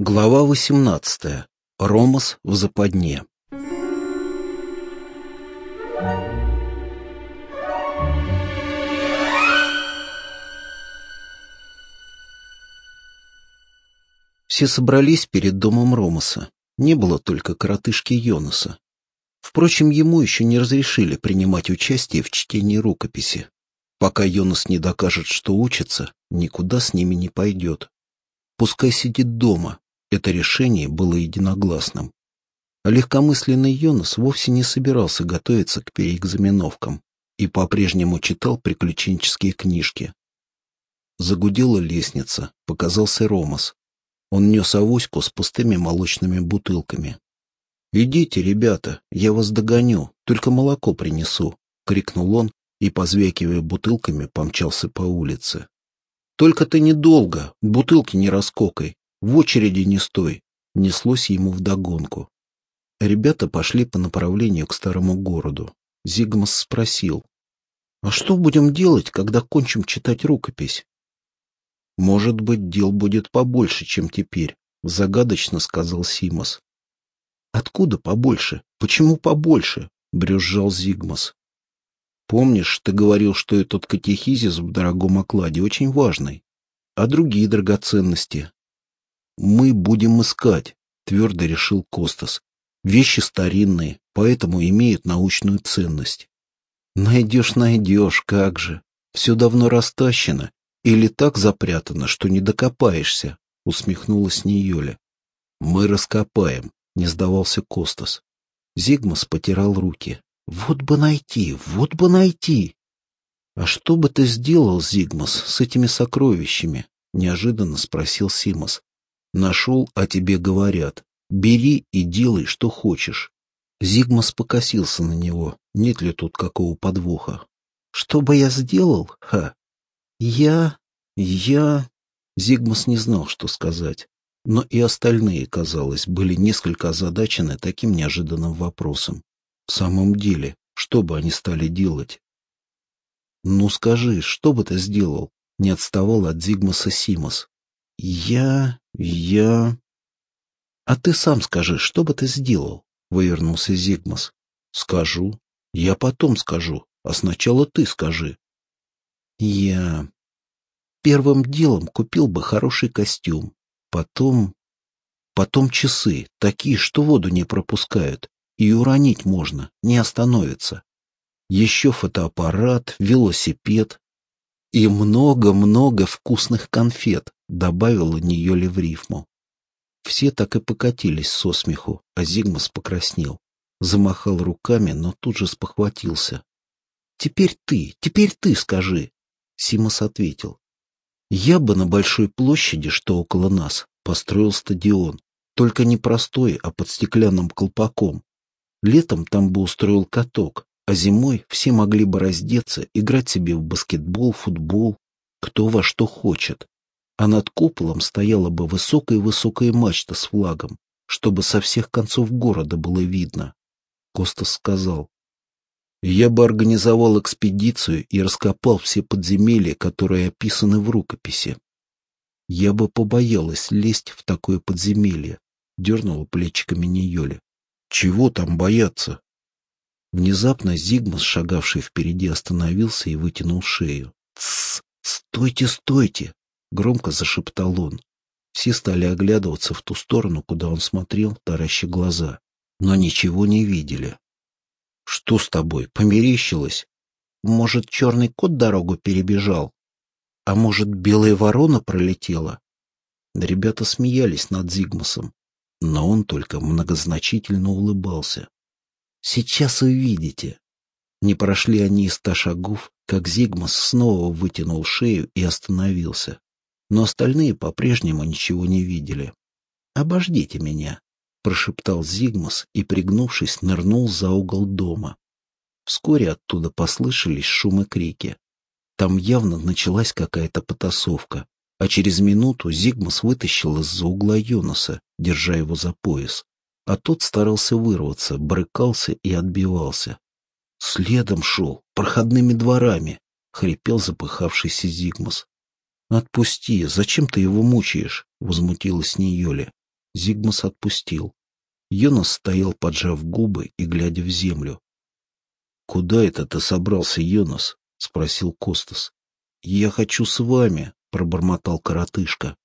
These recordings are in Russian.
Глава 18. Ромас в западне. Все собрались перед домом Ромаса. Не было только коротышки Йонаса. Впрочем, ему еще не разрешили принимать участие в чтении рукописи. Пока Йонас не докажет, что учится, никуда с ними не пойдет. Пускай сидит дома. Это решение было единогласным. А легкомысленный Йонас вовсе не собирался готовиться к переэкзаменовкам и по-прежнему читал приключенческие книжки. Загудела лестница, показался Ромас. Он нес авоську с пустыми молочными бутылками. «Идите, ребята, я вас догоню, только молоко принесу», — крикнул он и, позвякивая бутылками, помчался по улице. «Только ты недолго, бутылки не раскокай, в очереди не стой», — неслось ему вдогонку. Ребята пошли по направлению к старому городу. Зигмас спросил, «А что будем делать, когда кончим читать рукопись?» «Может быть, дел будет побольше, чем теперь», — загадочно сказал Симос. «Откуда побольше? Почему побольше?» — брюзжал Зигмас. Помнишь, ты говорил, что этот катехизис в дорогом окладе очень важный. А другие драгоценности? Мы будем искать, твердо решил Костас. Вещи старинные, поэтому имеют научную ценность. Найдешь, найдешь, как же. Все давно растащено или так запрятано, что не докопаешься, усмехнулась Ниёля. Мы раскопаем, не сдавался Костас. Зигмас потирал руки. Вот бы найти, вот бы найти. А что бы ты сделал, Зигмас, с этими сокровищами? Неожиданно спросил Симос. Нашел, а тебе говорят. Бери и делай, что хочешь. Зигмас покосился на него. Нет ли тут какого подвоха? Что бы я сделал? Ха! Я... я... Зигмас не знал, что сказать. Но и остальные, казалось, были несколько озадачены таким неожиданным вопросом. В самом деле, что бы они стали делать? Ну скажи, что бы ты сделал? Не отставал от Зигмаса Симос. Я... я... А ты сам скажи, что бы ты сделал? Вывернулся Зигмас. Скажу. Я потом скажу, а сначала ты скажи. Я... Первым делом купил бы хороший костюм. Потом... Потом часы, такие, что воду не пропускают и уронить можно, не остановится. Еще фотоаппарат, велосипед и много-много вкусных конфет, добавила Ниоли в рифму. Все так и покатились со смеху, а Зигмас покраснел. Замахал руками, но тут же спохватился. «Теперь ты, теперь ты скажи!» Симас ответил. «Я бы на большой площади, что около нас, построил стадион, только не простой, а под стеклянным колпаком, Летом там бы устроил каток, а зимой все могли бы раздеться, играть себе в баскетбол, футбол, кто во что хочет. А над куполом стояла бы высокая-высокая мачта с флагом, чтобы со всех концов города было видно. Костас сказал, «Я бы организовал экспедицию и раскопал все подземелья, которые описаны в рукописи. Я бы побоялась лезть в такое подземелье», — дернула плечиками Ниёля. Чего там бояться? Внезапно Зигмас, шагавший впереди, остановился и вытянул шею. «Тссс! Стойте, стойте!» — громко зашептал он. Все стали оглядываться в ту сторону, куда он смотрел, тараща глаза, но ничего не видели. «Что с тобой? Померещилось? Может, черный кот дорогу перебежал? А может, белая ворона пролетела?» Ребята смеялись над Зигмасом но он только многозначительно улыбался. «Сейчас увидите». Не прошли они и ста шагов, как Зигмас снова вытянул шею и остановился. Но остальные по-прежнему ничего не видели. «Обождите меня», — прошептал Зигмас и, пригнувшись, нырнул за угол дома. Вскоре оттуда послышались шум и крики. Там явно началась какая-то потасовка а через минуту Зигмас вытащил из-за угла Йонаса, держа его за пояс. А тот старался вырваться, брыкался и отбивался. Следом шел, проходными дворами, — хрипел запыхавшийся Зигмас. — Отпусти, зачем ты его мучаешь? — возмутилась Ниёля. Зигмас отпустил. Йонас стоял, поджав губы и глядя в землю. «Куда это ты собрался, Йонас?» — спросил Костас. «Я хочу с вами», — пробормотал коротышка.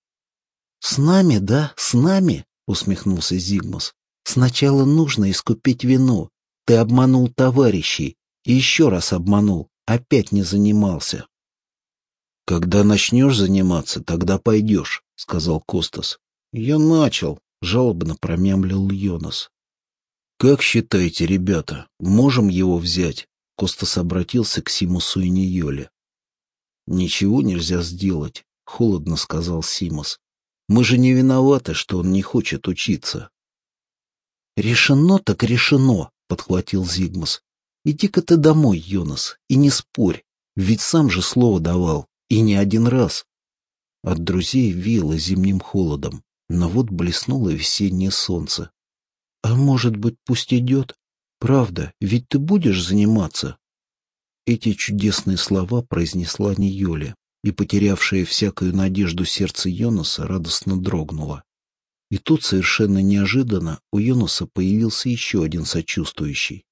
«С нами, да, с нами?» — усмехнулся Зигмас. «Сначала нужно искупить вину. Ты обманул товарищей. И еще раз обманул. Опять не занимался». «Когда начнешь заниматься, тогда пойдешь», — сказал Костас. «Я начал», — жалобно промямлил Йонас. «Как считаете, ребята, можем его взять?» Костас обратился к Симусу и Ниоле. «Ничего нельзя сделать», — холодно сказал Симус. «Мы же не виноваты, что он не хочет учиться». «Решено так решено», — подхватил Зигмус. «Иди-ка ты домой, Йонас, и не спорь, ведь сам же слово давал, и не один раз». От друзей веяло зимним холодом, но вот блеснуло весеннее солнце. «А может быть, пусть идет? Правда, ведь ты будешь заниматься?» Эти чудесные слова произнесла Ниоля, и, потерявшая всякую надежду сердце Йонаса, радостно дрогнуло. И тут, совершенно неожиданно, у Йонаса появился еще один сочувствующий.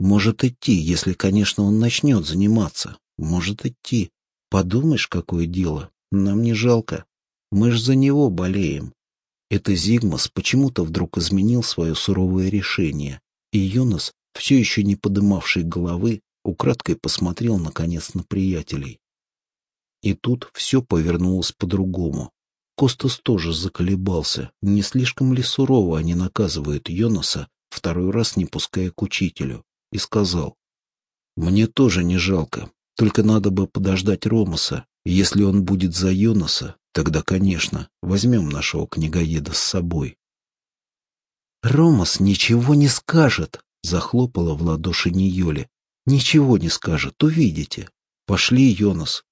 «Может идти, если, конечно, он начнет заниматься. Может идти. Подумаешь, какое дело. Нам не жалко. Мы ж за него болеем». Это Зигмас почему-то вдруг изменил свое суровое решение, и Йонас, все еще не подымавший головы, украдкой посмотрел, наконец, на приятелей. И тут все повернулось по-другому. Костас тоже заколебался, не слишком ли сурово они наказывают Йонаса, второй раз не пуская к учителю, и сказал, «Мне тоже не жалко, только надо бы подождать Ромаса, если он будет за Йонаса, тогда, конечно, возьмем нашего книгоеда с собой». «Ромас ничего не скажет», — захлопала в ладоши Ниоли. Ничего не скажет, увидите. Пошли, Йонас.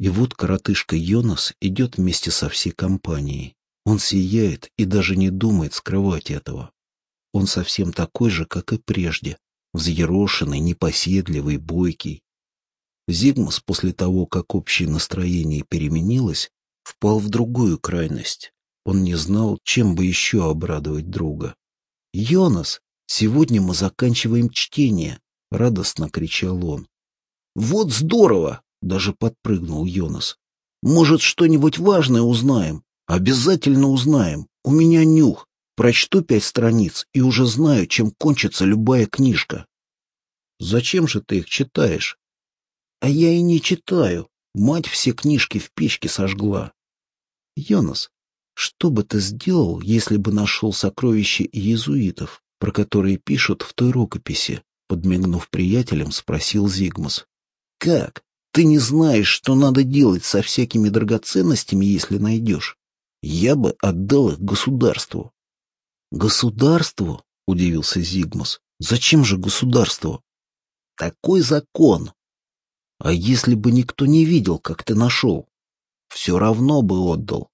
И вот коротышка Йонас идет вместе со всей компанией. Он сияет и даже не думает скрывать этого. Он совсем такой же, как и прежде, взъерошенный, непоседливый, бойкий. Зигмус после того, как общее настроение переменилось, впал в другую крайность. Он не знал, чем бы еще обрадовать друга. «Йонас, сегодня мы заканчиваем чтение. — радостно кричал он. «Вот здорово!» — даже подпрыгнул Йонас. «Может, что-нибудь важное узнаем? Обязательно узнаем. У меня нюх. Прочту пять страниц и уже знаю, чем кончится любая книжка». «Зачем же ты их читаешь?» «А я и не читаю. Мать все книжки в печке сожгла». «Йонас, что бы ты сделал, если бы нашел сокровища иезуитов, про которые пишут в той рукописи?» Подмигнув приятелям, спросил Зигмус. «Как? Ты не знаешь, что надо делать со всякими драгоценностями, если найдешь? Я бы отдал их государству». «Государству?» — удивился Зигмус. «Зачем же государству?» «Такой закон. А если бы никто не видел, как ты нашел? Все равно бы отдал».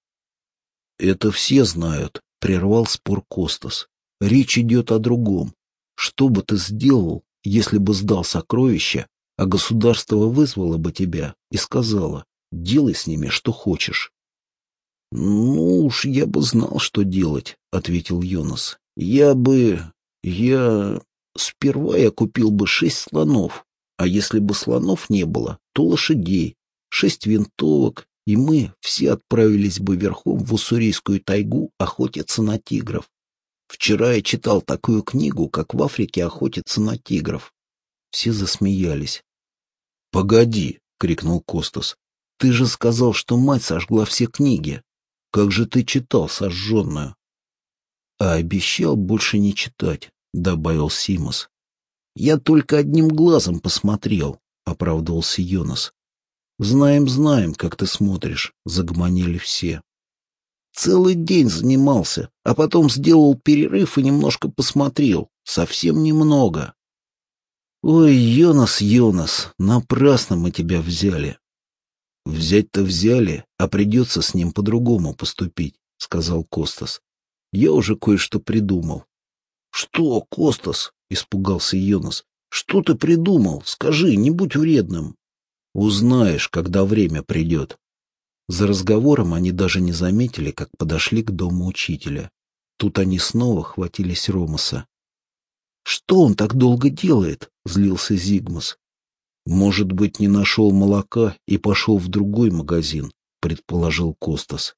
«Это все знают», — прервал спор Костас. «Речь идет о другом. Что бы ты сделал, если бы сдал сокровища, а государство вызвало бы тебя и сказало, делай с ними что хочешь. — Ну уж я бы знал, что делать, — ответил Йонас. — Я бы... я... Сперва я купил бы шесть слонов, а если бы слонов не было, то лошадей, шесть винтовок, и мы все отправились бы верхом в Уссурийскую тайгу охотиться на тигров. Вчера я читал такую книгу, как в Африке охотятся на тигров. Все засмеялись. — Погоди, — крикнул Костас. — Ты же сказал, что мать сожгла все книги. Как же ты читал сожженную? — А обещал больше не читать, — добавил Симос. — Я только одним глазом посмотрел, — оправдывался Йонас. — Знаем, знаем, как ты смотришь, — загомонили все. Целый день занимался, а потом сделал перерыв и немножко посмотрел. Совсем немного. Ой, Йонас, Йонас, напрасно мы тебя взяли. Взять-то взяли, а придется с ним по-другому поступить, сказал Костас. Я уже кое-что придумал. Что, Костас? Испугался Йонас. Что ты придумал? Скажи, не будь вредным. Узнаешь, когда время придет. За разговором они даже не заметили, как подошли к дому учителя. Тут они снова хватились Ромаса. «Что он так долго делает?» — злился Зигмус. «Может быть, не нашел молока и пошел в другой магазин», — предположил Костас.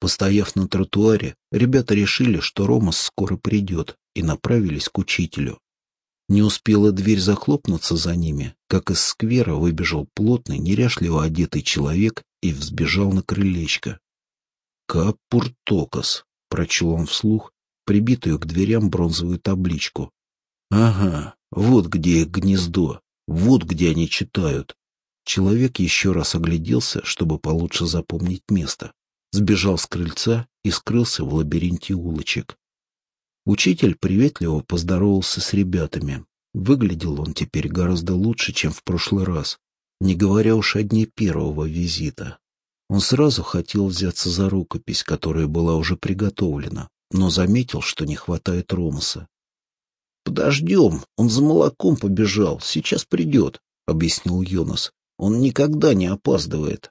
Постояв на тротуаре, ребята решили, что Ромас скоро придет, и направились к учителю. Не успела дверь захлопнуться за ними, как из сквера выбежал плотный, неряшливо одетый человек и взбежал на крылечко. «Капуртокос», — прочел он вслух, прибитую к дверям бронзовую табличку. «Ага, вот где их гнездо, вот где они читают». Человек еще раз огляделся, чтобы получше запомнить место, сбежал с крыльца и скрылся в лабиринте улочек. Учитель приветливо поздоровался с ребятами. Выглядел он теперь гораздо лучше, чем в прошлый раз, не говоря уж о дне первого визита. Он сразу хотел взяться за рукопись, которая была уже приготовлена, но заметил, что не хватает Ромаса. «Подождем, он за молоком побежал, сейчас придет», — объяснил Йонас. «Он никогда не опаздывает».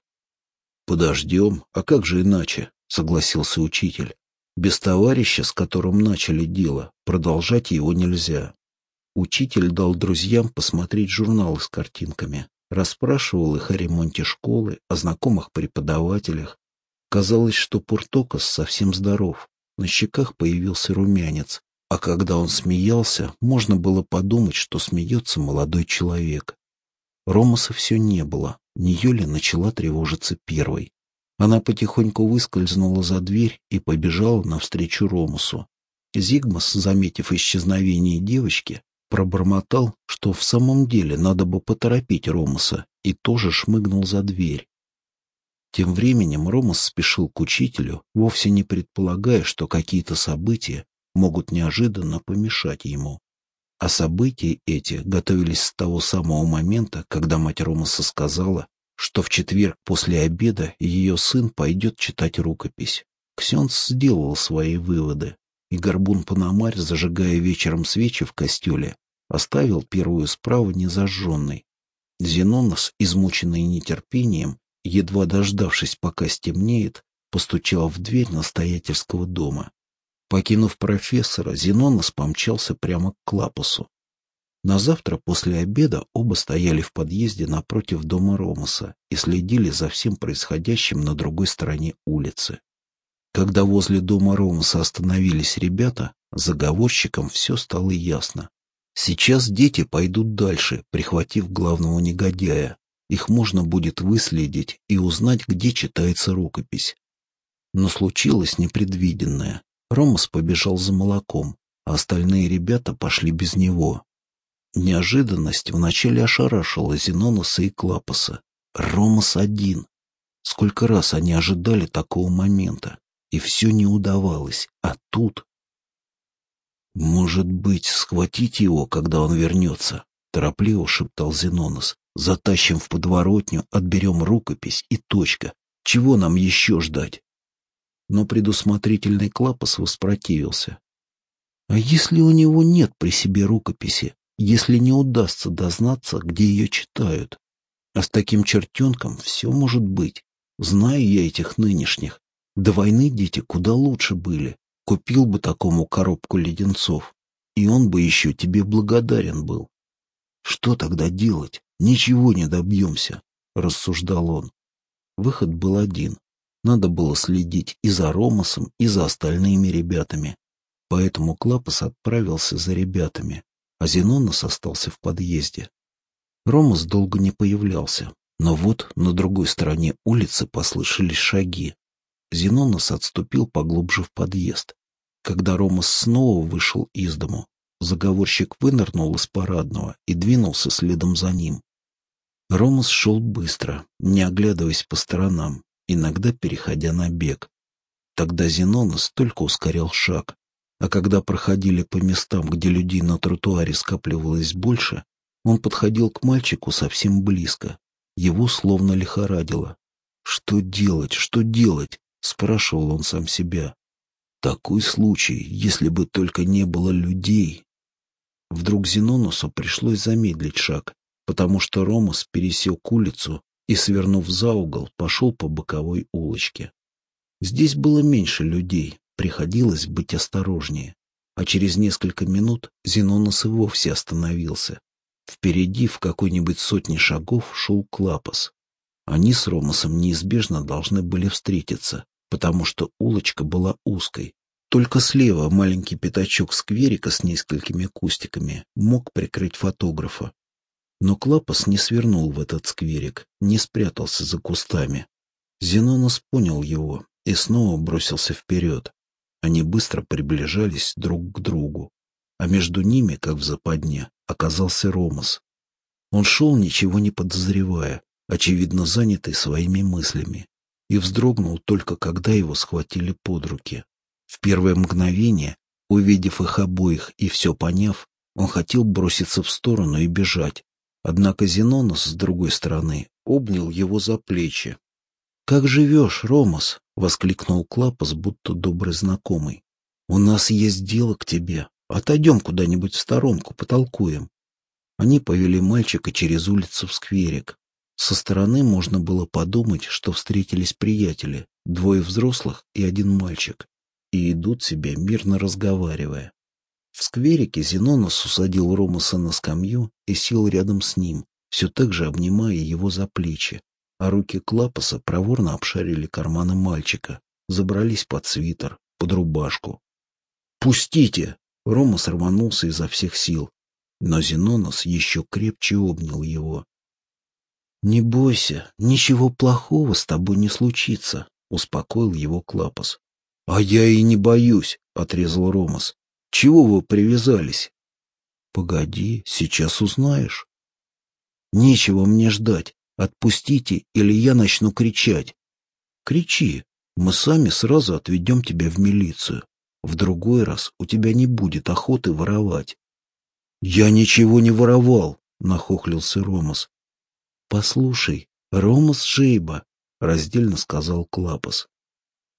«Подождем, а как же иначе?» — согласился учитель. Без товарища, с которым начали дело, продолжать его нельзя. Учитель дал друзьям посмотреть журналы с картинками, расспрашивал их о ремонте школы, о знакомых преподавателях. Казалось, что Пуртокос совсем здоров, на щеках появился румянец, а когда он смеялся, можно было подумать, что смеется молодой человек. Ромаса все не было, Ниоли начала тревожиться первой. Она потихоньку выскользнула за дверь и побежала навстречу Ромусу. Зигмас, заметив исчезновение девочки, пробормотал, что в самом деле надо бы поторопить Ромуса, и тоже шмыгнул за дверь. Тем временем Ромас спешил к учителю, вовсе не предполагая, что какие-то события могут неожиданно помешать ему. А события эти готовились с того самого момента, когда мать Ромаса сказала, что в четверг после обеда ее сын пойдет читать рукопись. Ксенц сделал свои выводы, и горбун Панамарь, зажигая вечером свечи в костеле, оставил первую справу незажженной. Зенонос, измученный нетерпением, едва дождавшись, пока стемнеет, постучал в дверь настоятельского дома. Покинув профессора, Зенонос помчался прямо к Клапусу. На завтра после обеда оба стояли в подъезде напротив дома Ромаса и следили за всем происходящим на другой стороне улицы. Когда возле дома Ромаса остановились ребята, заговорщикам все стало ясно. Сейчас дети пойдут дальше, прихватив главного негодяя. Их можно будет выследить и узнать, где читается рукопись. Но случилось непредвиденное. Ромас побежал за молоком, а остальные ребята пошли без него. Неожиданность вначале ошарашила Зеноноса и Клапоса. Ромас один. Сколько раз они ожидали такого момента, и все не удавалось, а тут... «Может быть, схватить его, когда он вернется?» — торопливо шептал Зенонос. «Затащим в подворотню, отберем рукопись и точка. Чего нам еще ждать?» Но предусмотрительный Клапос воспротивился. «А если у него нет при себе рукописи?» если не удастся дознаться, где ее читают. А с таким чертенком все может быть. Знаю я этих нынешних. До войны дети куда лучше были. Купил бы такому коробку леденцов, и он бы еще тебе благодарен был. Что тогда делать? Ничего не добьемся, — рассуждал он. Выход был один. Надо было следить и за Ромасом, и за остальными ребятами. Поэтому Клапас отправился за ребятами а Зенонос остался в подъезде. Ромас долго не появлялся, но вот на другой стороне улицы послышались шаги. Зенонос отступил поглубже в подъезд. Когда Ромас снова вышел из дому, заговорщик вынырнул из парадного и двинулся следом за ним. Ромас шел быстро, не оглядываясь по сторонам, иногда переходя на бег. Тогда Зенонос только ускорял шаг, а когда проходили по местам, где людей на тротуаре скапливалось больше, он подходил к мальчику совсем близко. Его словно лихорадило. «Что делать? Что делать?» — спрашивал он сам себя. «Такой случай, если бы только не было людей». Вдруг Зенонусу пришлось замедлить шаг, потому что Ромас пересек улицу, и, свернув за угол, пошел по боковой улочке. Здесь было меньше людей, приходилось быть осторожнее. А через несколько минут Зенонос и вовсе остановился. Впереди в какой-нибудь сотне шагов шел Клапос. Они с Ромасом неизбежно должны были встретиться, потому что улочка была узкой. Только слева маленький пятачок скверика с несколькими кустиками мог прикрыть фотографа. Но Клапос не свернул в этот скверик, не спрятался за кустами. Зенонос понял его и снова бросился вперед. Они быстро приближались друг к другу, а между ними, как в западне, оказался Ромас. Он шел, ничего не подозревая, очевидно занятый своими мыслями, и вздрогнул только когда его схватили под руки. В первое мгновение, увидев их обоих и все поняв, он хотел броситься в сторону и бежать, однако Зенонос, с другой стороны, обнял его за плечи. «Как живешь, Ромас?» — воскликнул Клапас, будто добрый знакомый. «У нас есть дело к тебе. Отойдем куда-нибудь в сторонку, потолкуем». Они повели мальчика через улицу в скверик. Со стороны можно было подумать, что встретились приятели, двое взрослых и один мальчик, и идут себе, мирно разговаривая. В скверике Зенонос усадил Ромаса на скамью и сел рядом с ним, все так же обнимая его за плечи, а руки Клапаса проворно обшарили карманы мальчика, забрались под свитер, под рубашку. «Пустите!» — Ромас рванулся изо всех сил, но Зенонос еще крепче обнял его. «Не бойся, ничего плохого с тобой не случится», — успокоил его Клапас. «А я и не боюсь», — отрезал Ромас. «Чего вы привязались?» «Погоди, сейчас узнаешь». «Нечего мне ждать. Отпустите, или я начну кричать». «Кричи. Мы сами сразу отведем тебя в милицию. В другой раз у тебя не будет охоты воровать». «Я ничего не воровал», — нахохлился Ромас. «Послушай, Ромас Шейба», — раздельно сказал Клапас.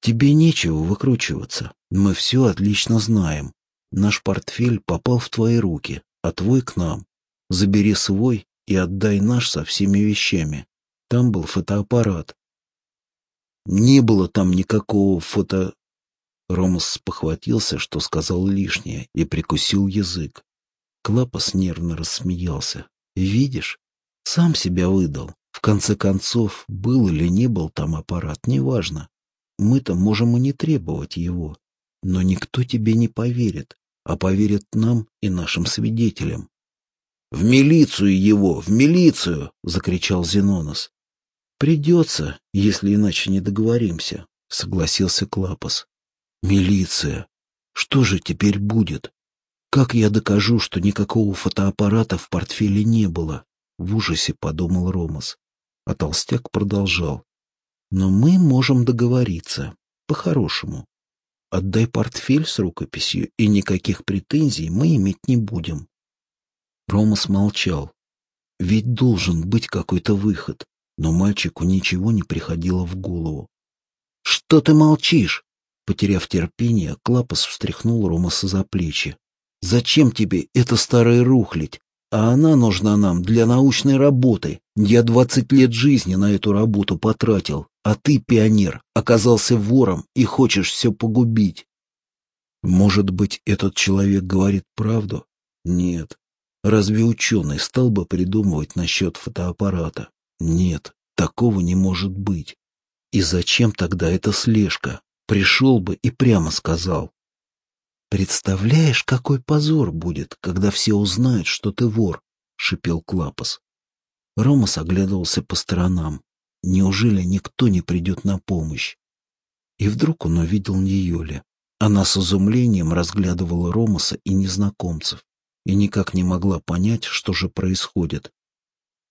«Тебе нечего выкручиваться. Мы все отлично знаем. Наш портфель попал в твои руки, а твой к нам. Забери свой и отдай наш со всеми вещами. Там был фотоаппарат». «Не было там никакого фото...» Ромас спохватился, что сказал лишнее, и прикусил язык. Клапас нервно рассмеялся. «Видишь, сам себя выдал. В конце концов, был или не был там аппарат, неважно. Мы-то можем и не требовать его. Но никто тебе не поверит, а поверит нам и нашим свидетелям. — В милицию его, в милицию! — закричал Зенонос. — Придется, если иначе не договоримся, — согласился Клапос. — Милиция! Что же теперь будет? Как я докажу, что никакого фотоаппарата в портфеле не было? В ужасе подумал Ромас. А толстяк продолжал. Но мы можем договориться. По-хорошему. Отдай портфель с рукописью, и никаких претензий мы иметь не будем. Ромас молчал. Ведь должен быть какой-то выход, но мальчику ничего не приходило в голову. «Что ты молчишь?» Потеряв терпение, Клапас встряхнул Ромаса за плечи. «Зачем тебе эта старая рухлядь? А она нужна нам для научной работы. Я двадцать лет жизни на эту работу потратил, а ты, пионер, оказался вором и хочешь все погубить. Может быть, этот человек говорит правду? Нет. Разве ученый стал бы придумывать насчет фотоаппарата? Нет, такого не может быть. И зачем тогда эта слежка? Пришел бы и прямо сказал. «Представляешь, какой позор будет, когда все узнают, что ты вор!» — шипел Клапос. Ромас оглядывался по сторонам. Неужели никто не придет на помощь? И вдруг он увидел Ньюли. Она с изумлением разглядывала Ромаса и незнакомцев и никак не могла понять, что же происходит.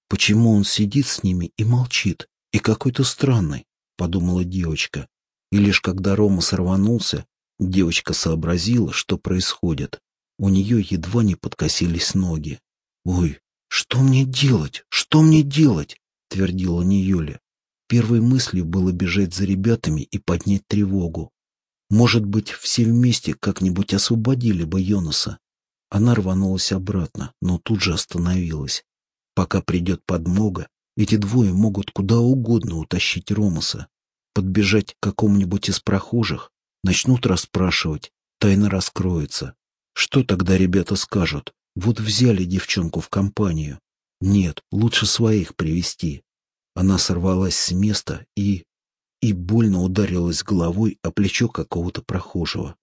«Почему он сидит с ними и молчит, и какой-то странный?» — подумала девочка. И лишь когда Рома сорванулся, Девочка сообразила, что происходит. У нее едва не подкосились ноги. «Ой, что мне делать? Что мне делать?» — твердила Ниюля. Первой мыслью было бежать за ребятами и поднять тревогу. Может быть, все вместе как-нибудь освободили бы Йонаса. Она рванулась обратно, но тут же остановилась. Пока придет подмога, Эти двое могут куда угодно утащить Ромаса, подбежать к какому-нибудь из прохожих, начнут расспрашивать, тайна раскроется. Что тогда ребята скажут? Вот взяли девчонку в компанию. Нет, лучше своих привести. Она сорвалась с места и... и больно ударилась головой о плечо какого-то прохожего.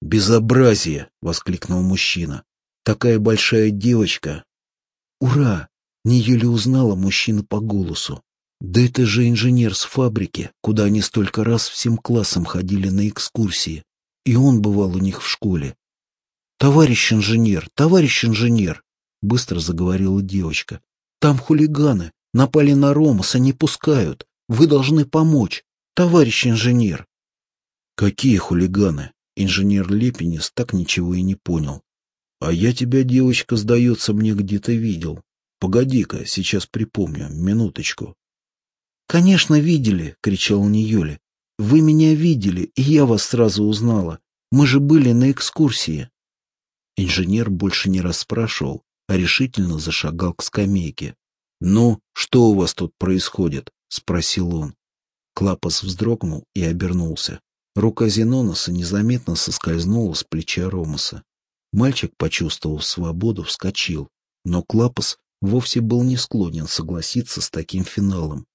«Безобразие!» — воскликнул мужчина. «Такая большая девочка!» «Ура!» — не еле узнала мужчина по голосу. «Да это же инженер с фабрики, куда они столько раз всем классом ходили на экскурсии. И он бывал у них в школе. «Товарищ инженер, товарищ инженер!» — быстро заговорила девочка. «Там хулиганы, напали на Ромаса, не пускают. Вы должны помочь, товарищ инженер!» «Какие хулиганы?» Инженер Лепенис так ничего и не понял. «А я тебя, девочка, сдается, мне где-то видел. Погоди-ка, сейчас припомню, минуточку». «Конечно, видели!» — кричал Ниёли. «Вы меня видели, и я вас сразу узнала. Мы же были на экскурсии». Инженер больше не расспрашивал, а решительно зашагал к скамейке. «Ну, что у вас тут происходит?» — спросил он. Клапос вздрогнул и обернулся. Рука Зеноноса незаметно соскользнула с плеча Ромаса. Мальчик, почувствовав свободу, вскочил, но Клапос вовсе был не склонен согласиться с таким финалом.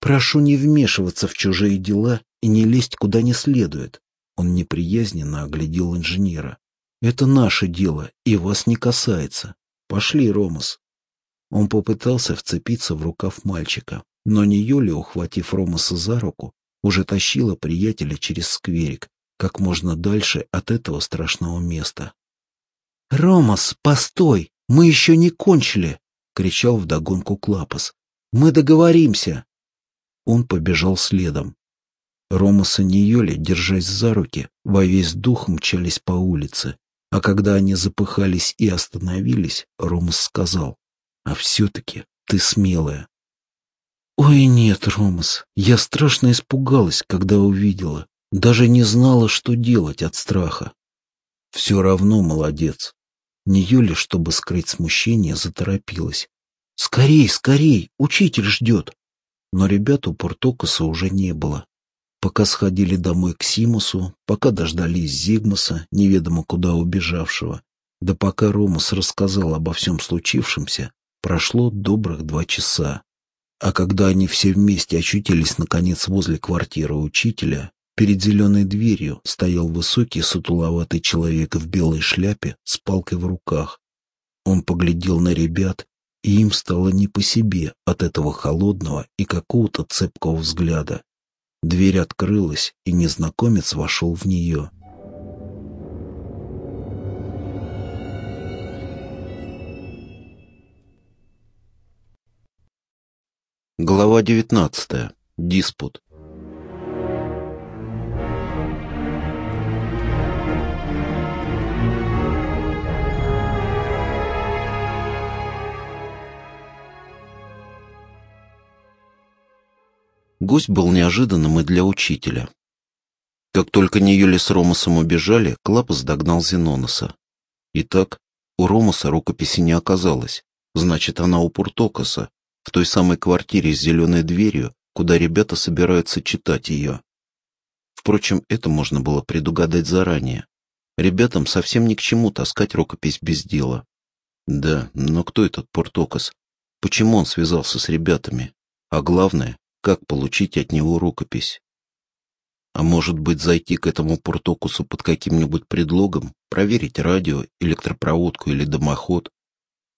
«Прошу не вмешиваться в чужие дела и не лезть куда не следует», он неприязненно оглядел инженера. Это наше дело и вас не касается. Пошли, Ромас. Он попытался вцепиться в рукав мальчика, но не Юля, ухватив Ромаса за руку, уже тащила приятеля через скверик, как можно дальше от этого страшного места. «Ромас, постой! Мы еще не кончили!» — кричал вдогонку Клапас. «Мы договоримся!» Он побежал следом. Ромас и Ниоли, держась за руки, во весь дух мчались по улице, а когда они запыхались и остановились, Ромас сказал, «А все-таки ты смелая». «Ой, нет, Ромас, я страшно испугалась, когда увидела. Даже не знала, что делать от страха». «Все равно молодец». Не Юля, чтобы скрыть смущение, заторопилась. «Скорей, скорей, учитель ждет». Но ребят у Портокоса уже не было. Пока сходили домой к Симусу, пока дождались Зигмаса, неведомо куда убежавшего, да пока Ромас рассказал обо всем случившемся, прошло добрых два часа. А когда они все вместе очутились наконец возле квартиры учителя, перед зеленой дверью стоял высокий сутуловатый человек в белой шляпе с палкой в руках. Он поглядел на ребят, и им стало не по себе от этого холодного и какого-то цепкого взгляда. Дверь открылась, и незнакомец вошел в нее. Глава девятнадцатая. Диспут. Гость был неожиданным и для учителя. Как только Ниюли с Ромасом убежали, Клапас догнал Зеноноса. Итак, у Ромаса рукописи не оказалось. Значит, она у Пуртокоса, в той самой квартире с зеленой дверью, куда ребята собираются читать ее. Впрочем, это можно было предугадать заранее. Ребятам совсем ни к чему таскать рукопись без дела. Да, но кто этот Портокос? Почему он связался с ребятами? А главное, как получить от него рукопись. А может быть, зайти к этому Пуртокусу под каким-нибудь предлогом, проверить радио, электропроводку или дымоход?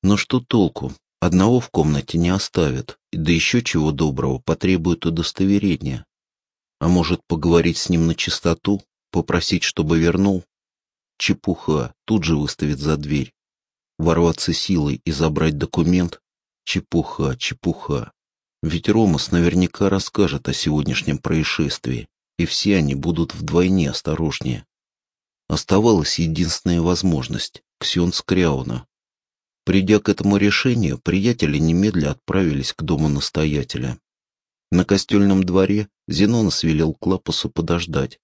Но что толку? Одного в комнате не оставят, да еще чего доброго потребуют удостоверения. А может, поговорить с ним на чистоту, попросить, чтобы вернул? Чепуха, тут же выставит за дверь. Ворваться силой и забрать документ? Чепуха, чепуха. Ведь Ромас наверняка расскажет о сегодняшнем происшествии, и все они будут вдвойне осторожнее. Оставалась единственная возможность — Ксен Скряуна. Придя к этому решению, приятели немедля отправились к дому настоятеля. На костельном дворе Зенон свелел Клапусу подождать,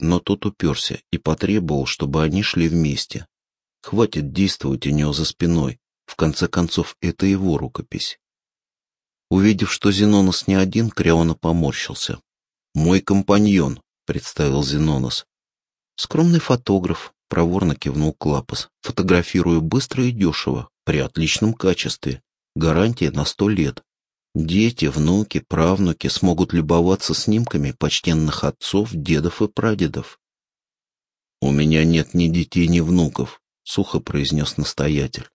но тот уперся и потребовал, чтобы они шли вместе. Хватит действовать у него за спиной, в конце концов, это его рукопись. Увидев, что Зенонос не один, Креона поморщился. «Мой компаньон», — представил Зенонос. «Скромный фотограф», — проворно кивнул Клапос. «Фотографирую быстро и дешево, при отличном качестве. Гарантия на сто лет. Дети, внуки, правнуки смогут любоваться снимками почтенных отцов, дедов и прадедов». «У меня нет ни детей, ни внуков», — сухо произнес настоятель.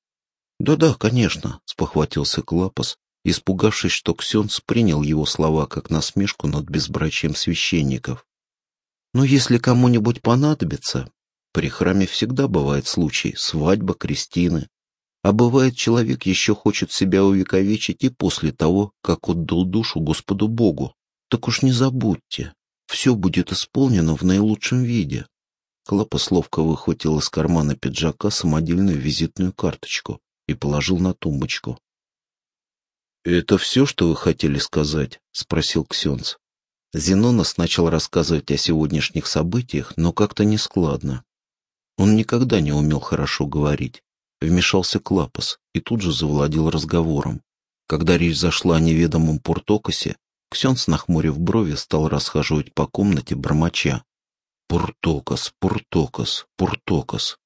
«Да-да, конечно», — спохватился Клапос, испугавшись, что Ксенц принял его слова как насмешку над безбрачием священников. «Но если кому-нибудь понадобится, при храме всегда бывает случай свадьба, крестины, а бывает человек еще хочет себя увековечить и после того, как отдал душу Господу Богу. Так уж не забудьте, все будет исполнено в наилучшем виде». Клапос ловко выхватил из кармана пиджака самодельную визитную карточку и положил на тумбочку. «Это все, что вы хотели сказать?» — спросил Ксенц. Зенонос начал рассказывать о сегодняшних событиях, но как-то нескладно. Он никогда не умел хорошо говорить. Вмешался Клапос и тут же завладел разговором. Когда речь зашла о неведомом Пуртокосе, Ксенц, нахмурив брови, стал расхаживать по комнате бормоча. «Пуртокос, Пуртокос, Пуртокос.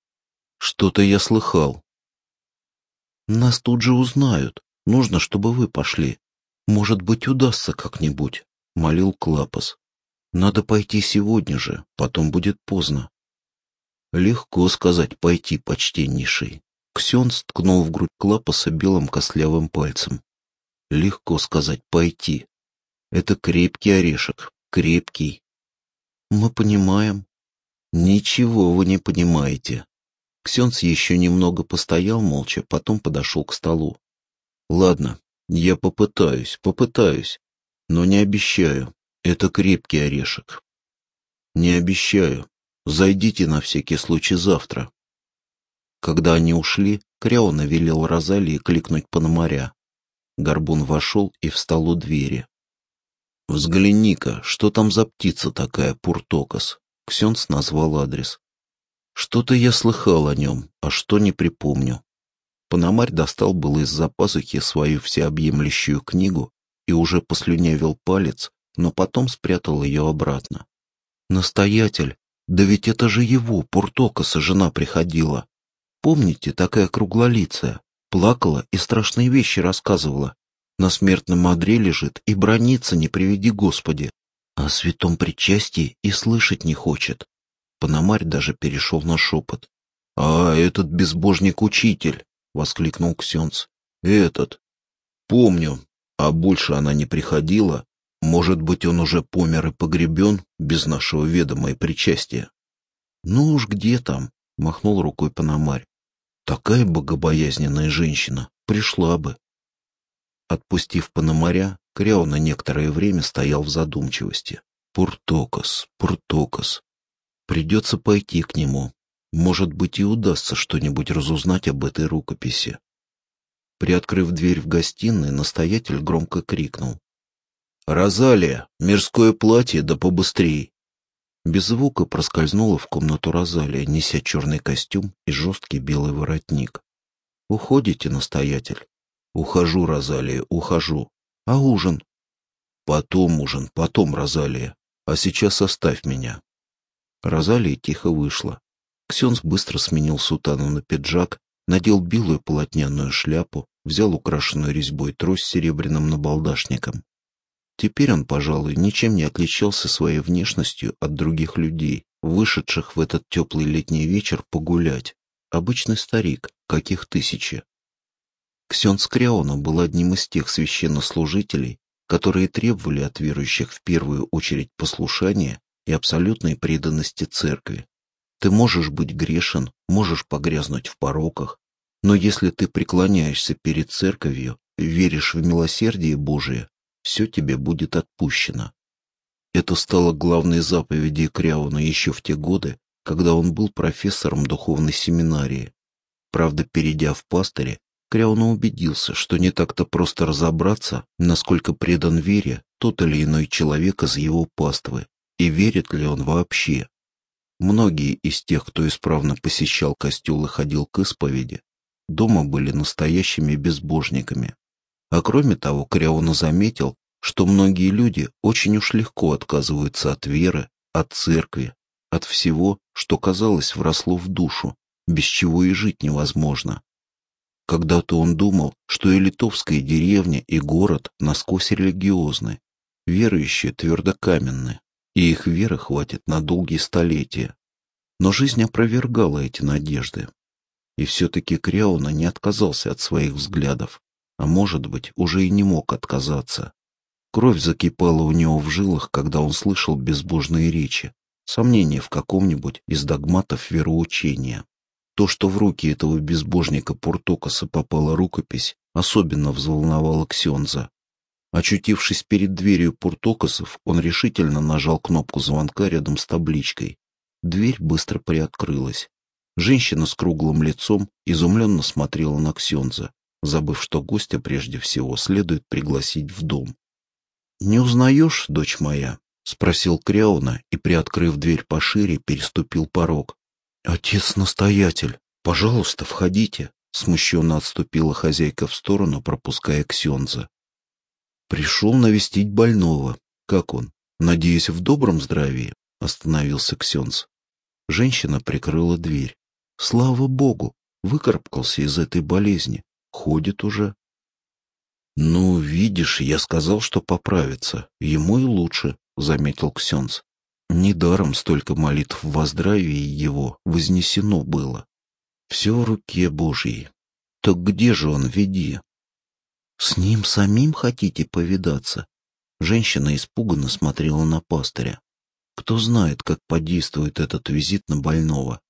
Что-то я слыхал». «Нас тут же узнают», Нужно, чтобы вы пошли. Может быть, удастся как-нибудь», — молил Клапос. «Надо пойти сегодня же, потом будет поздно». Легко сказать «пойти, почтеннейший». Ксен сткнул в грудь Клапоса белым костлявым пальцем. Легко сказать «пойти». Это крепкий орешек, крепкий. Мы понимаем. Ничего вы не понимаете. Ксенц еще немного постоял молча, потом подошел к столу. Ладно, я попытаюсь, попытаюсь, но не обещаю. Это крепкий орешек. Не обещаю. Зайдите на всякий случай завтра. Когда они ушли, Кряона велел Розалии кликнуть Пономаря. Горбун вошел и встал у двери. «Взгляни-ка, что там за птица такая, Пуртокос?» Ксенц назвал адрес. «Что-то я слыхал о нем, а что не припомню. Пономарь достал было из-за пазухи свою всеобъемлющую книгу и уже послюнявил палец, но потом спрятал ее обратно. «Настоятель, да ведь это же его, Пуртокоса, жена приходила. Помните, такая круглолицая, плакала и страшные вещи рассказывала. На смертном одре лежит и бронится, не приведи Господи. О святом причастии и слышать не хочет». Пономарь даже перешел на шепот. «А, этот безбожник-учитель!» — воскликнул Ксенц. «Этот. Помню. А больше она не приходила. Может быть, он уже помер и погребен без нашего ведома и причастия». «Ну уж где там?» — махнул рукой Пономарь. «Такая богобоязненная женщина. Пришла бы». Отпустив Пономаря, Кряу на некоторое время стоял в задумчивости. «Пуртокос, Пуртокос. Придется пойти к нему, может быть, и удастся что-нибудь разузнать об этой рукописи. Приоткрыв дверь в гостиной, настоятель громко крикнул. «Розалия! Мирское платье, да побыстрей!» Без звука проскользнула в комнату Розалия, неся черный костюм и жесткий белый воротник. «Уходите, настоятель?» «Ухожу, Розалия, ухожу. А ужин?» «Потом ужин, потом, Розалия. А сейчас оставь меня». Розалия тихо вышла. Ксенс быстро сменил сутану на пиджак, надел белую полотняную шляпу, взял украшенную резьбой трость с серебряным набалдашником. Теперь он, пожалуй, ничем не отличался своей внешностью от других людей, вышедших в этот теплый летний вечер погулять. Обычный старик, каких тысячи. Ксенс Кряона был одним из тех священнослужителей, которые требовали от верующих в первую очередь послушания и абсолютной преданности церкви. Ты можешь быть грешен, можешь погрязнуть в пороках, но если ты преклоняешься перед церковью, веришь в милосердие Божие, все тебе будет отпущено. Это стало главной заповедью Кряуна еще в те годы, когда он был профессором духовной семинарии. Правда, перейдя в пастыре, Кряуна убедился, что не так-то просто разобраться, насколько предан вере тот или иной человек из его паствы, и верит ли он вообще. Многие из тех, кто исправно посещал костел и ходил к исповеди, дома были настоящими безбожниками. А кроме того, Кряуна заметил, что многие люди очень уж легко отказываются от веры, от церкви, от всего, что, казалось, вросло в душу, без чего и жить невозможно. Когда-то он думал, что и литовская деревня, и город насквозь религиозны, верующие твердокаменны, и их веры хватит на долгие столетия. Но жизнь опровергала эти надежды. И все-таки Кряуна не отказался от своих взглядов, а может быть, уже и не мог отказаться. Кровь закипала у него в жилах, когда он слышал безбожные речи, сомнения в каком-нибудь из догматов вероучения. То, что в руки этого безбожника Пуртокоса попала рукопись, особенно взволновало Ксенза. Очутившись перед дверью Пуртокосов, он решительно нажал кнопку звонка рядом с табличкой. Дверь быстро приоткрылась. Женщина с круглым лицом изумленно смотрела на Ксенза, забыв, что гостя прежде всего следует пригласить в дом. «Не узнаешь, дочь моя?» — спросил Кряуна и, приоткрыв дверь пошире, переступил порог. «Отец-настоятель, пожалуйста, входите», — смущенно отступила хозяйка в сторону, пропуская Ксенза. «Пришел навестить больного. Как он? Надеюсь, в добром здравии?» — остановился Ксенз. Женщина прикрыла дверь. «Слава Богу! Выкарабкался из этой болезни. Ходит уже». «Ну, видишь, я сказал, что поправится. Ему и лучше», — заметил Ксенз. Недаром столько молитв во здравии его вознесено было. Все в руке Божьей. Так где же он, веди? С ним самим хотите повидаться? Женщина испуганно смотрела на пастыря. Кто знает, как подействует этот визит на больного.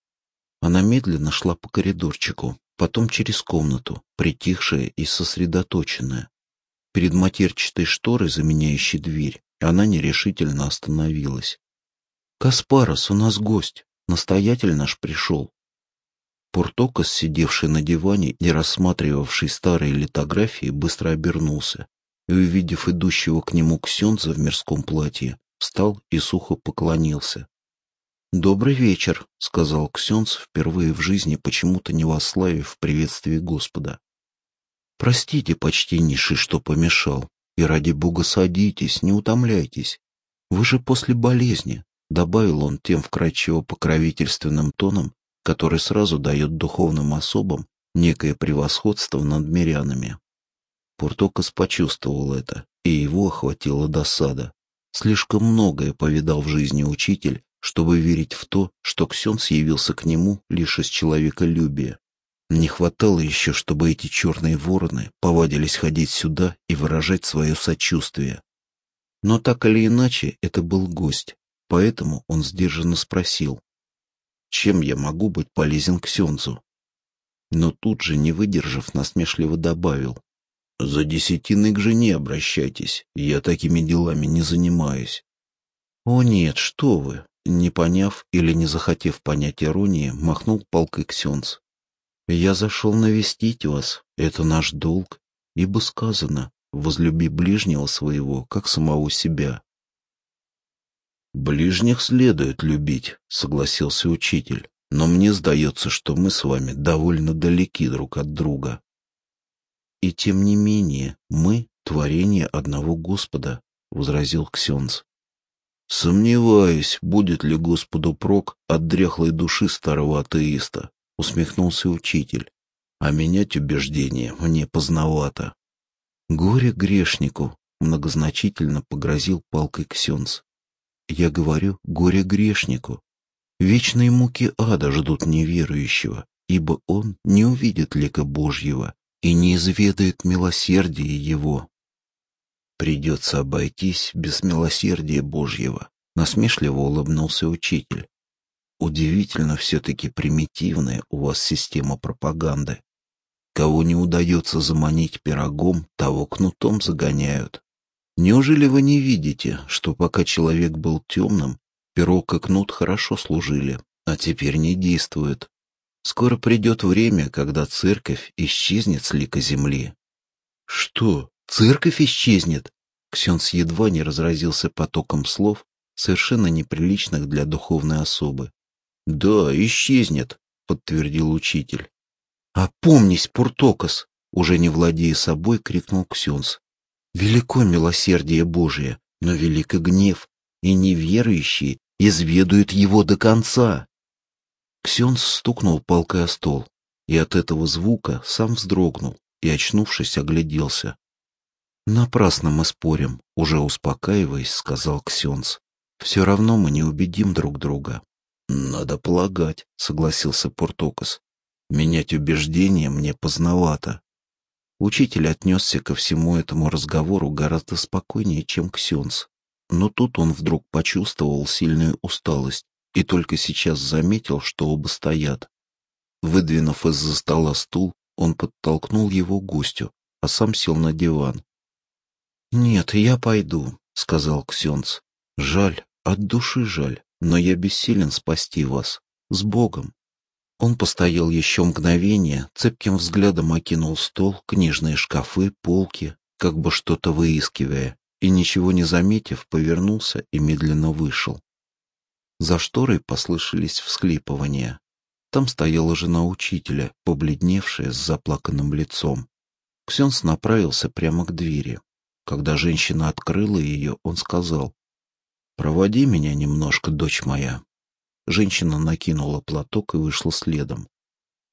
Она медленно шла по коридорчику, потом через комнату, притихшая и сосредоточенная. Перед матерчатой шторой, заменяющей дверь, она нерешительно остановилась. «Каспарос, у нас гость. Настоятель наш пришел». Пуртокос, сидевший на диване и рассматривавший старые литографии, быстро обернулся и, увидев идущего к нему Ксенза в мирском платье, встал и сухо поклонился. «Добрый вечер», — сказал Ксенц, впервые в жизни почему-то не восславив приветствие Господа. «Простите, почтеннейший, что помешал, и ради Бога садитесь, не утомляйтесь. Вы же после болезни, Добавил он тем вкрадчиво покровительственным тоном, который сразу дает духовным особам некое превосходство над мирянами. Пуртокос почувствовал это, и его охватила досада. Слишком многое повидал в жизни учитель, чтобы верить в то, что Ксенс явился к нему лишь из человеколюбия. Не хватало еще, чтобы эти черные вороны повадились ходить сюда и выражать свое сочувствие. Но так или иначе, это был гость, Поэтому он сдержанно спросил, чем я могу быть полезен Ксензу? Но тут же, не выдержав, насмешливо добавил, за десятиной к жене обращайтесь, я такими делами не занимаюсь. О нет, что вы, не поняв или не захотев понять иронии, махнул палкой Ксенз. Я зашел навестить вас, это наш долг, ибо сказано, возлюби ближнего своего, как самого себя. «Ближних следует любить», — согласился учитель. «Но мне сдается, что мы с вами довольно далеки друг от друга». «И тем не менее, мы — творение одного Господа», — возразил Ксенц. «Сомневаюсь, будет ли Господу прок от дряхлой души старого атеиста», — усмехнулся учитель. «А менять убеждения мне поздновато». «Горе грешнику», — многозначительно погрозил палкой Ксенц. Я говорю горе грешнику. Вечные муки ада ждут неверующего, ибо он не увидит лика Божьего и не изведает милосердия его. Придется обойтись без милосердия Божьего, насмешливо улыбнулся учитель. Удивительно все-таки примитивная у вас система пропаганды. Кого не удается заманить пирогом, того кнутом загоняют. Неужели вы не видите, что пока человек был темным, пирог и кнут хорошо служили, а теперь не действуют? Скоро придет время, когда церковь исчезнет с лика земли. Что, церковь исчезнет? Ксенс едва не разразился потоком слов, совершенно неприличных для духовной особы. Да, исчезнет, подтвердил учитель. Опомнись, Пуртокос, Уже не владея собой, крикнул Ксенс. «Велико милосердие Божие, но велик и гнев, и неверующие изведают его до конца!» Ксенс стукнул палкой о стол, и от этого звука сам вздрогнул и, очнувшись, огляделся. «Напрасно мы спорим», — уже успокаиваясь, сказал Ксенс. «Все равно мы не убедим друг друга». «Надо полагать», — согласился Портокос. «Менять убеждения мне поздновато». Учитель отнесся ко всему этому разговору гораздо спокойнее, чем Ксенс. Но тут он вдруг почувствовал сильную усталость и только сейчас заметил, что оба стоят. Выдвинув из-за стола стул, он подтолкнул его гостю, а сам сел на диван. «Нет, я пойду», — сказал Ксенц. «Жаль, от души жаль, но я бессилен спасти вас. С Богом!» Он постоял еще мгновение, цепким взглядом окинул стол, книжные шкафы, полки, как бы что-то выискивая, и, ничего не заметив, повернулся и медленно вышел. За шторой послышались всхлипывания. Там стояла жена учителя, побледневшая с заплаканным лицом. Ксенс направился прямо к двери. Когда женщина открыла ее, он сказал, «Проводи меня немножко, дочь моя». Женщина накинула платок и вышла следом.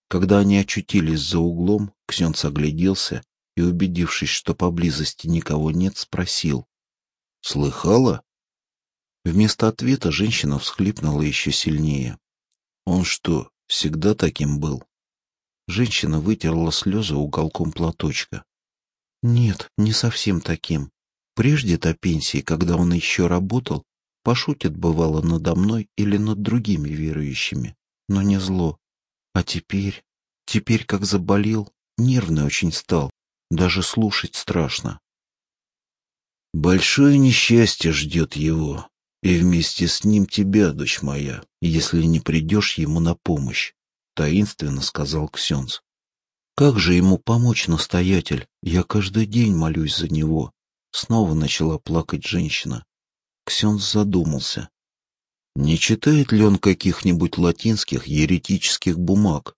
Когда они очутились за углом, Ксенц огляделся и, убедившись, что поблизости никого нет, спросил, «Слыхала?» Вместо ответа женщина всхлипнула еще сильнее. «Он что, всегда таким был?» Женщина вытерла слезы уголком платочка. Нет, не совсем таким. Прежде-то пенсии, когда он еще работал, пошутит бывало надо мной или над другими верующими, но не зло. А теперь, теперь как заболел, нервный очень стал, даже слушать страшно. Большое несчастье ждет его, и вместе с ним тебя, дочь моя, если не придешь ему на помощь, — таинственно сказал Ксенц. Как же ему помочь, настоятель? Я каждый день молюсь за него. Снова начала плакать женщина. Ксенс задумался. Не читает ли он каких-нибудь латинских еретических бумаг?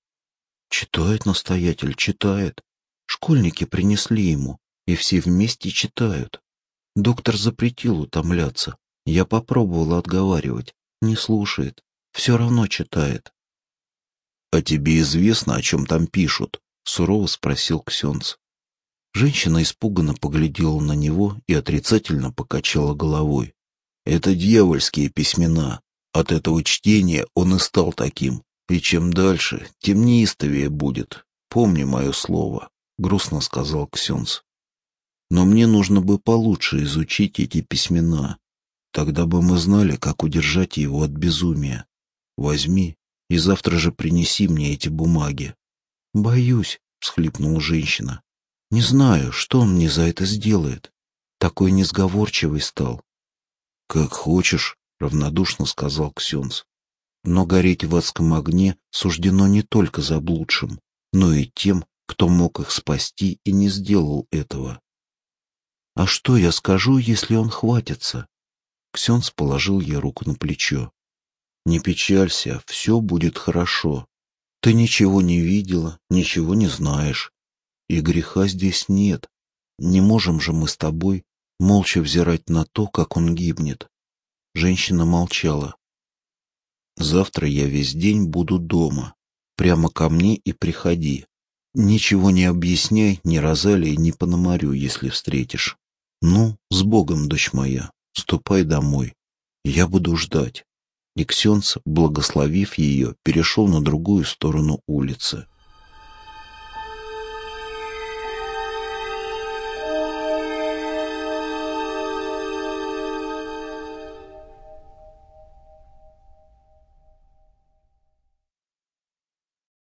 Читает, настоятель, читает. Школьники принесли ему, и все вместе читают. Доктор запретил утомляться. Я попробовала отговаривать. Не слушает. Все равно читает. — А тебе известно, о чем там пишут? — сурово спросил Ксенц. Женщина испуганно поглядела на него и отрицательно покачала головой. «Это дьявольские письмена. От этого чтения он и стал таким. И чем дальше, тем неистовее будет. Помни мое слово», — грустно сказал Ксенц. «Но мне нужно бы получше изучить эти письмена. Тогда бы мы знали, как удержать его от безумия. Возьми и завтра же принеси мне эти бумаги. «Боюсь», — всхлипнула женщина. «Не знаю, что он мне за это сделает. Такой несговорчивый стал». «Как хочешь», — равнодушно сказал Ксенц. «Но гореть в адском огне суждено не только заблудшим, но и тем, кто мог их спасти и не сделал этого». «А что я скажу, если он хватится?» Ксенц положил ей руку на плечо. «Не печалься, все будет хорошо. Ты ничего не видела, ничего не знаешь. И греха здесь нет. Не можем же мы с тобой молча взирать на то, как он гибнет. Женщина молчала. Завтра я весь день буду дома. Прямо ко мне и приходи. Ничего не объясняй ни Розалии, ни Пономарю, если встретишь. Ну, с Богом, дочь моя, ступай домой. Я буду ждать. И Ксенц, благословив ее, перешел на другую сторону улицы.